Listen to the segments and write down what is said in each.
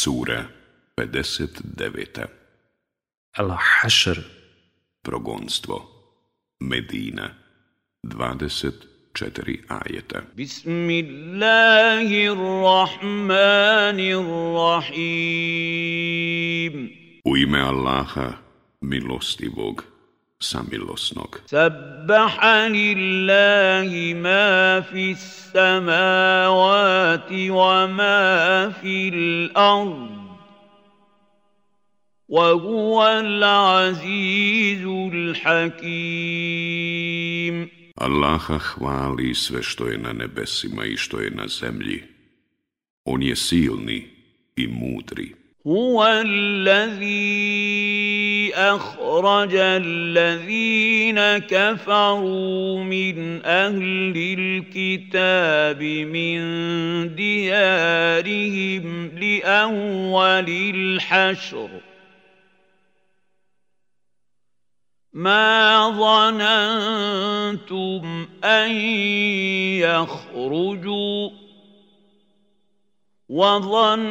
Sura 59. Al-Hašr, Progonstvo. Medina. 24 ajeta. Bismillahirrahmanirrahim. U ime Allaha, milostivog, samilosnog. Sabbaha lillahi ma fi samavati wa ma fi l'ard وهو العزيز الحكيم Allaha hvali sve što je na nebesima i što je na zemlji. On je silni i mudri. هو الذي أخرج الذين كفروا من أهل الكتاب من ديارهم لأول الحشر. ما ظننتم أن يخرجوا وظنوا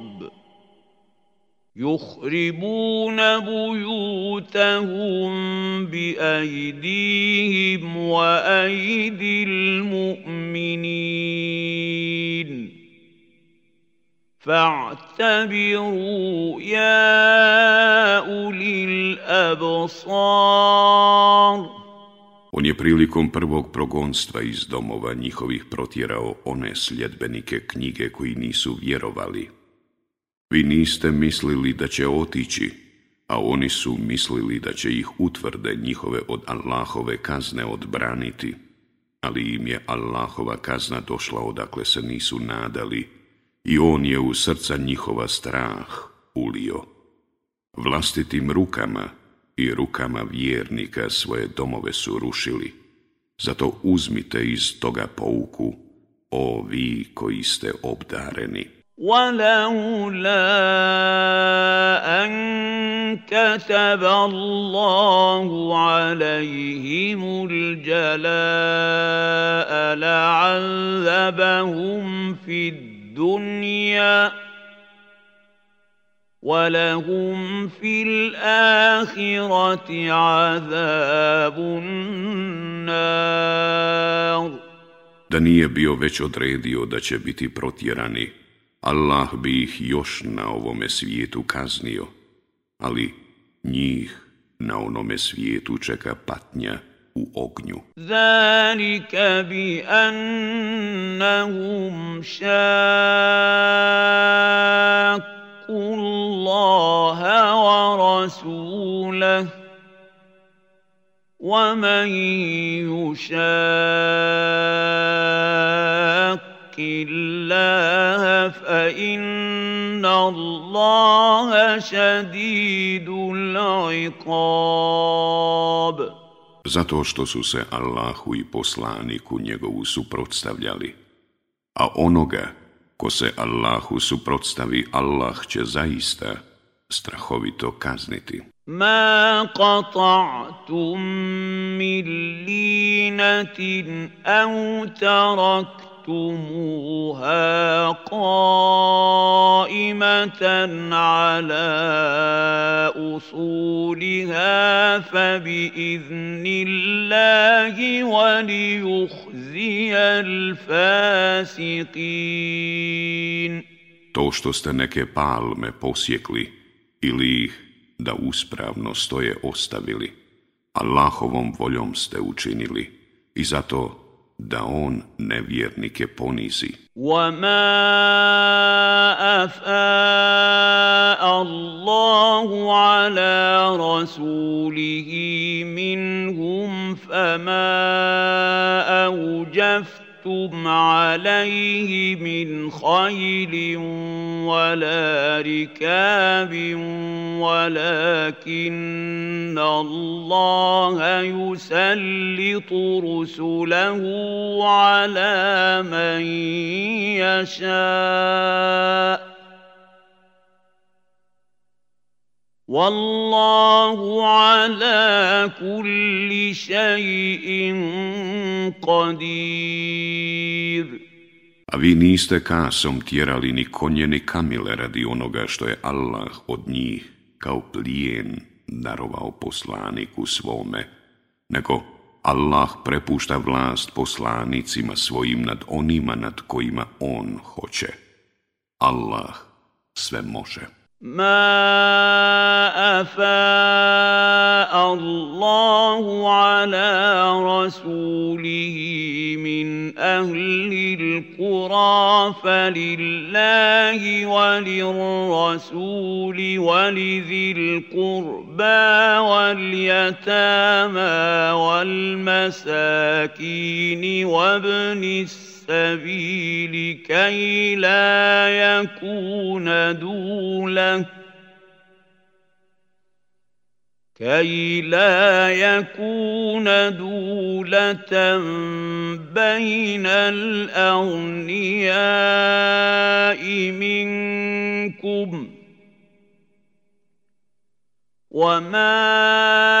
يخربون بيوتهم بأيديهم وأيدي المؤمنين فاعتبروا يا أولي الأبصار On je prilikom prvog progonstva iz domova njihovih protjerao one sljedbenike knjige koji nisu vjerovali. Vi niste mislili da će otići, a oni su mislili da će ih utvrde njihove od Allahove kazne odbraniti, ali im je Allahova kazna došla odakle se nisu nadali i on je u srca njihova strah ulio. Vlastitim rukama i rukama vjernika svoje domove su rušili, zato uzmite iz toga pouku, o vi koji ste obdareni. ولولا أن كتب الله عليهم الجلاء لعذبهم في الدنيا ولهم في الآخرة عذاب النار. Da nije bio već odredio da će biti protjerani, Allah bi ih još na ovome svijetu kaznio, ali njih na onome svijetu čeka patnja u ognju. Zalika bi annahum šakku Allaha wa rasulah ومن يشاق الله فإن الله شديد العقاب Zato što su se Allahu i poslaniku njegovu suprotstavljali. A onoga ko se Allahu suprotstavi, Allah će zaista strahovito kazniti. ما قطعتم من لينة أو تركتموها قائمة على أصولها فبإذن الله وليخزي الفاسقين To što ste neke palme posjekli ili ih da uspravno stoje ostavili, Allahovom voljom ste učinili i zato da on nevjernike ponizi. وما أفاء الله على رسوله منهم فما أوجفتم أوجفتم عليه من خيل ولا ركاب ولكن الله يسلط رسله على من يشاء. والله على كل شيء قدير A vi niste kasom tjerali ni konje ni kamile radi onoga što je Allah od njih kao plijen darovao poslaniku svome, nego Allah prepušta vlast poslanicima svojim nad onima nad kojima on hoće. Allah sve može. ما افاء الله على رسوله من أهل القرى فلله وللرسول ولذي القربى واليتامى والمساكين وابن السبيل السبيل كي لا يكون دولة. كي لا يكون دولة بين الأغنياء منكم ۖ. وما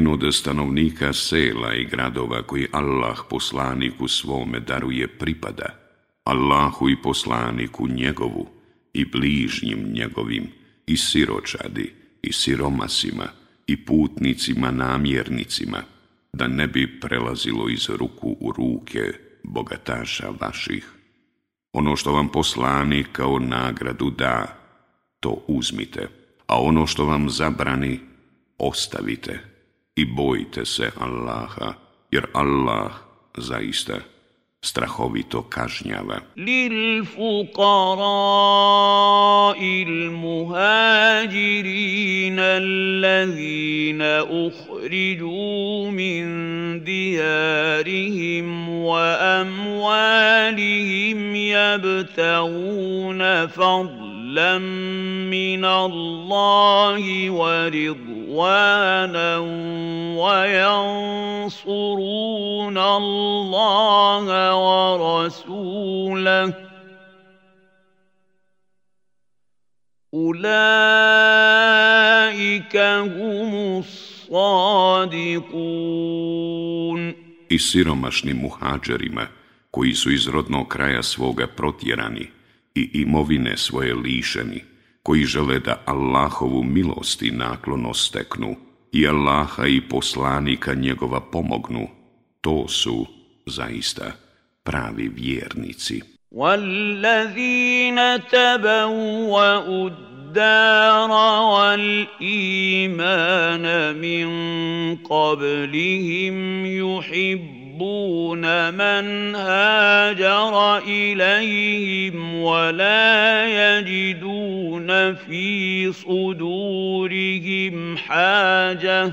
plijen od stanovnika sela i gradova koji Allah poslaniku svome daruje pripada, Allahu i poslaniku njegovu i bližnjim njegovim i siročadi i siromasima i putnicima namjernicima, da ne bi prelazilo iz ruku u ruke bogataša vaših. Ono što vam poslanik kao nagradu da, to uzmite, a ono što vam zabrani, ostavite i bojte se Allaha, jer Allah zaista strahovito kažnjava. Lil fuqara il muhajirin allazina uhriju min dijarihim wa amwalihim yabtaguna fadlan min Allahi wa ridhu إخوانا وينصرون الله ورسوله أولئك هم الصادقون I siromašnim muhađerima, koji su iz rodnog kraja svoga protjerani i imovine svoje lišeni, koji žele da Allahovu milost i naklonost steknu i Allaha i poslanika njegova pomognu, to su zaista pravi vjernici. وَالَّذِينَ تَبَوَّأُوا الدَّارَ وَالْإِيمَانَ مِنْ قَبْلِهِمْ يُحِبُّونَ يحبون من هاجر إليهم ولا يجدون في صدورهم حاجة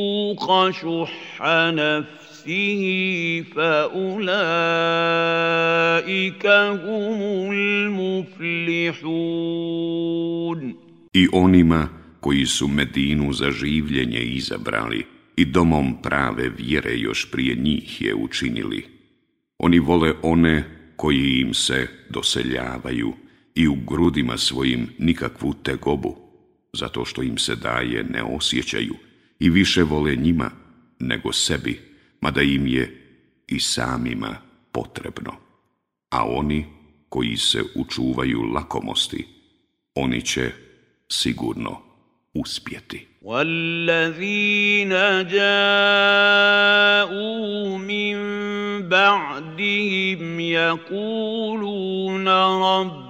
يوق شح نفسه فأولئك هم المفلحون I onima koji su Medinu za življenje izabrali i domom prave vjere još prije njih je učinili, Oni vole one koji im se doseljavaju i u grudima svojim nikakvu tegobu, zato što im se daje ne osjećaju i više vole njima nego sebi, mada im je i samima potrebno. A oni koji se učuvaju lakomosti, oni će sigurno uspjeti. والذين جاءوا من بعدهم يقولون رب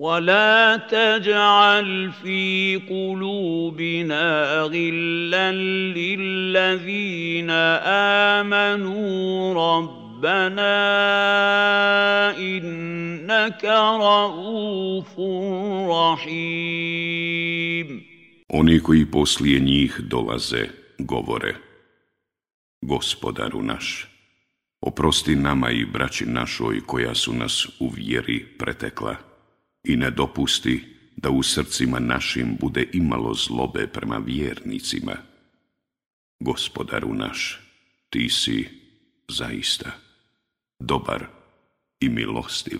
ولا تجعل في قلوبنا غلا للذين امنوا ربنا انك رؤوف رحيم Oni koji poslije njih dolaze, govore, Gospodaru naš, oprosti nama i braći našoj koja su nas u vjeri pretekla i ne dopusti da u srcima našim bude imalo zlobe prema vjernicima. Gospodaru naš, ti si zaista dobar i milostiv.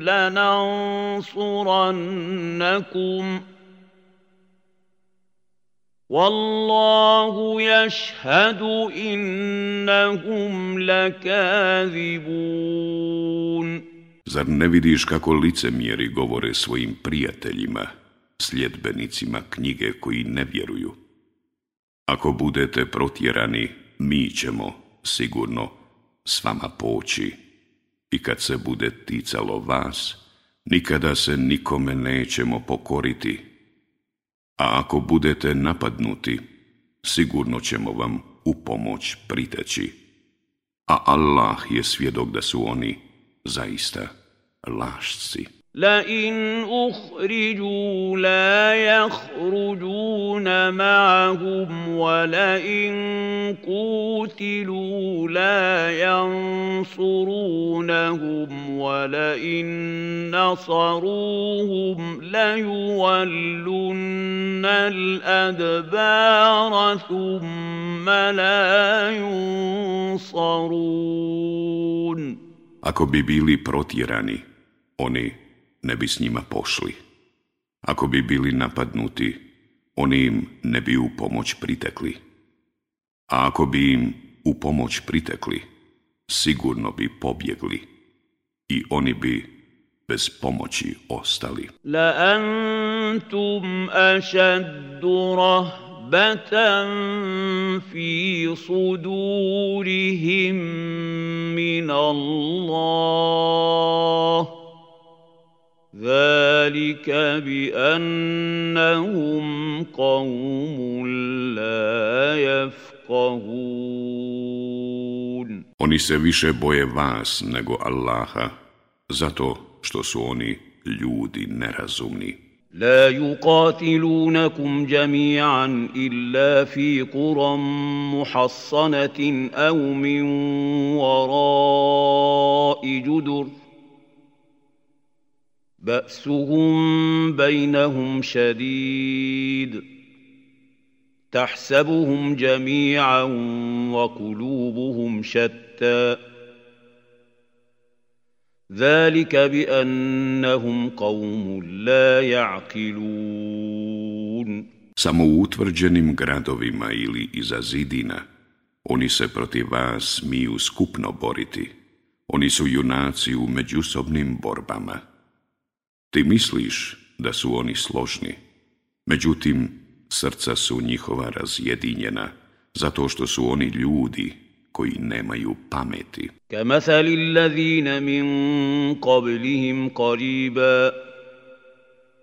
لننصرنكم والله يشهد إنهم لكاذبون Zar ne vidiš kako licemjeri govore svojim prijateljima, sljedbenicima knjige koji ne vjeruju? Ako budete protjerani, mi ćemo, sigurno, s vama poći i kad se bude ticalo vas, nikada se nikome nećemo pokoriti. A ako budete napadnuti, sigurno ćemo vam u pomoć priteći. A Allah je svjedok da su oni zaista lašci. لئن اخرجوا لا يخرجون معهم ولئن قوتلوا لا ينصرونهم ولئن نصروهم ليولن الادبار ثم لا ينصرون Ako bi bili protjerani, oni ne bi s njima pošli. Ako bi bili napadnuti, oni im ne bi u pomoć pritekli. A ako bi im u pomoć pritekli, sigurno bi pobjegli i oni bi bez pomoći ostali. La antum ašaddu rahbatan fi sudurihim min Allah. ذلك بأنهم قوم لا يفقهون Oni se više boje vas nego Allaha, zato što su oni ljudi nerazumni. لا يقاتلونكم جميعا إلا في قرى محصنة أو من وراء جدر بأسهم بينهم شديد تحسبهم جميعا وقلوبهم شتى ذلك بأنهم قوم لا يعقلون Samo u utvrđenim gradovima ili iza zidina, oni se protiv vas smiju skupno boriti. Oni su junaci u međusobnim borbama. Ti misliš da su oni složni, međutim srca su njihova razjedinjena, zato što su oni ljudi koji nemaju pameti. كمثل الذين من قبلهم قريبا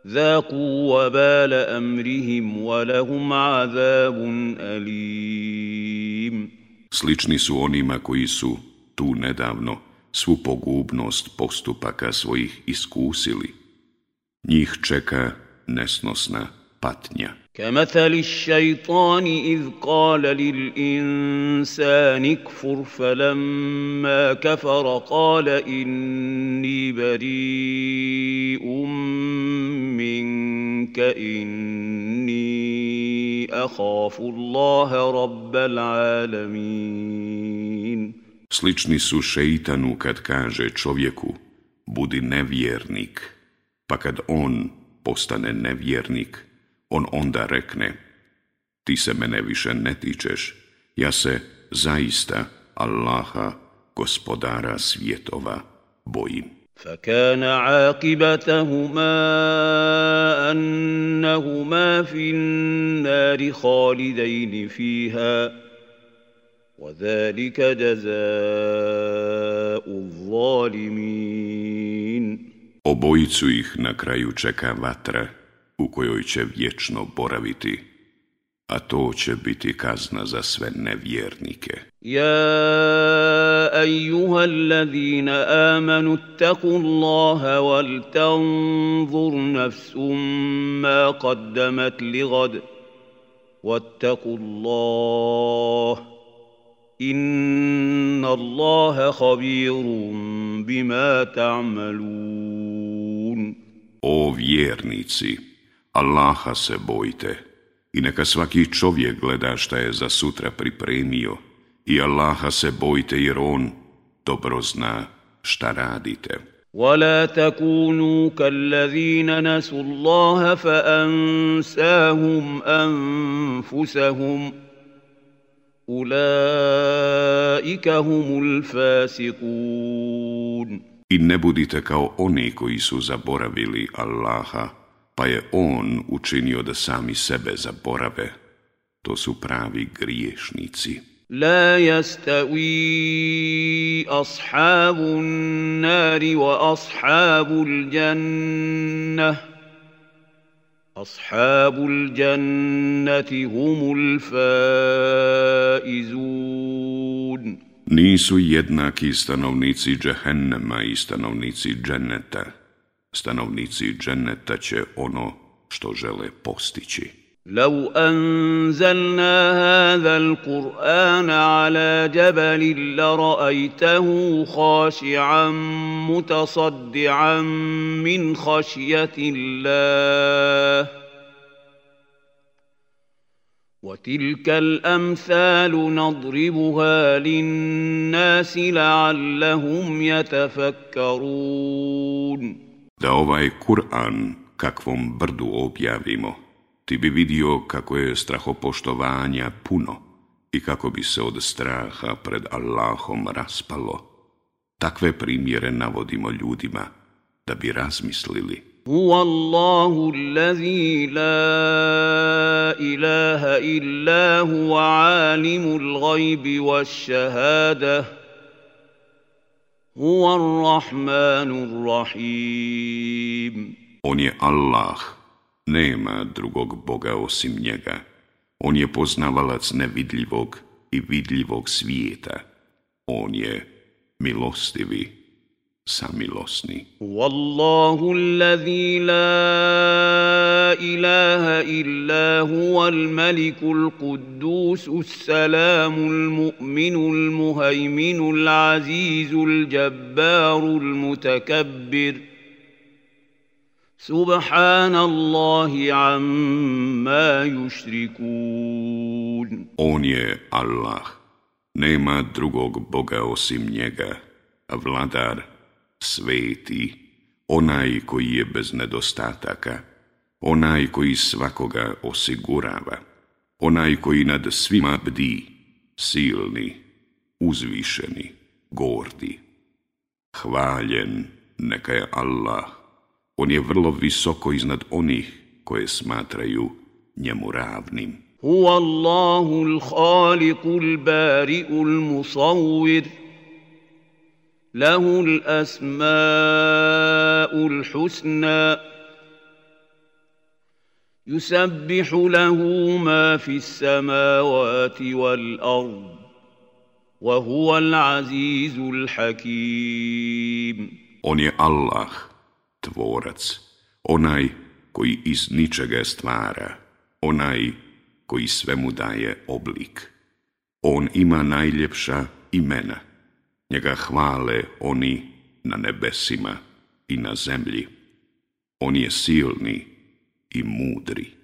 ذاقوا وبال أمرهم ولهم عذاب أليم Slični su onima koji su tu nedavno svu pogubnost postupaka svojih iskusili. Njih čeka nesnosna patnja. كمثل الشيطان إذ قال للإنسان اكفر فلما كفر قال إني بريء منك إني أخاف الله رب العالمين Slični su šeitanu kad kaže čovjeku, budi nevjernik, pa kad on postane nevjernik, on onda rekne, ti se mene više ne tičeš, ja se zaista Allaha, gospodara svjetova, bojim. فكان عاقبتهما أنهما في النار خالدين فيها وذلك جزاء الظالمين Obojicu ih na kraju čeka vatra u kojoj će vječno boraviti, a to će biti kazna za sve nevjernike. Ja, ejuha, allazina amanu, taku Allaha, wal tanzur nafsum ma kaddamat li gad, wattaku Allah, inna Allaha habirum bima ta'malun. O vjernici, Allaha se bojte i neka svaki čovjek gleda šta je za sutra pripremio i Allaha se bojte jer On dobro zna šta radite. ولا تكونوا كالذين نسوا الله فأنساهم أنفسهم أولئك هم الفاسقون I ne budite kao oni koji su zaboravili Allaha, pa je On učinio da sami sebe zaborave. To su pravi griješnici. لا يستوي أصحاب النار وأصحاب الجنة أصحاب الجنة هم الفائزون Nisu jednaki stanovnici džehennema i stanovnici dženneta. Stanovnici dženneta će ono što žele postići. لو أنزلنا هذا القرآن على جبل لرأيته خاشعا متصدعا من خشية الله وتلك الأمثال نضربها للناس لعلهم يتفكرون Da ovaj Kur'an kakvom brdu objavimo, ti bi vidio kako je strahopoštovanja puno i kako bi se od straha pred Allahom raspalo. Takve primjere navodimo ljudima da bi razmislili. هو الله الذي لا إله إلا هو عالم الغيب والشهادة هو الرحمن الرحيم On je Allah, nema drugog Boga osim njega. On je poznavalac nevidljivog i vidljivog svijeta. On je milostivi, samilosni. Wallahu alladhi la ilaha illa huwa al-maliku al-quddus as-salamu al-mu'minu al-muhaiminu al-azizu al-jabbaru al-mutakabbir. سبحان الله عما يشركون On je Allah. Nema drugog Boga osim njega, vladar sveti, onaj koji je bez nedostataka, onaj koji svakoga osigurava, onaj koji nad svima bdi, silni, uzvišeni, gordi. Hvaljen neka je Allah, on je vrlo visoko iznad onih koje smatraju njemu ravnim. هو الله الخالق البارئ المصور له الاسماء الحسنى يسبح له ما في السماوات والارض وهو العزيز الحكيم On je Allah, tvorac, onaj koji iz ničega stvara, onaj koji svemu daje oblik. On ima najljepša imena. Njega hvale oni na nebesima i na zemlji. On je silni i mudri.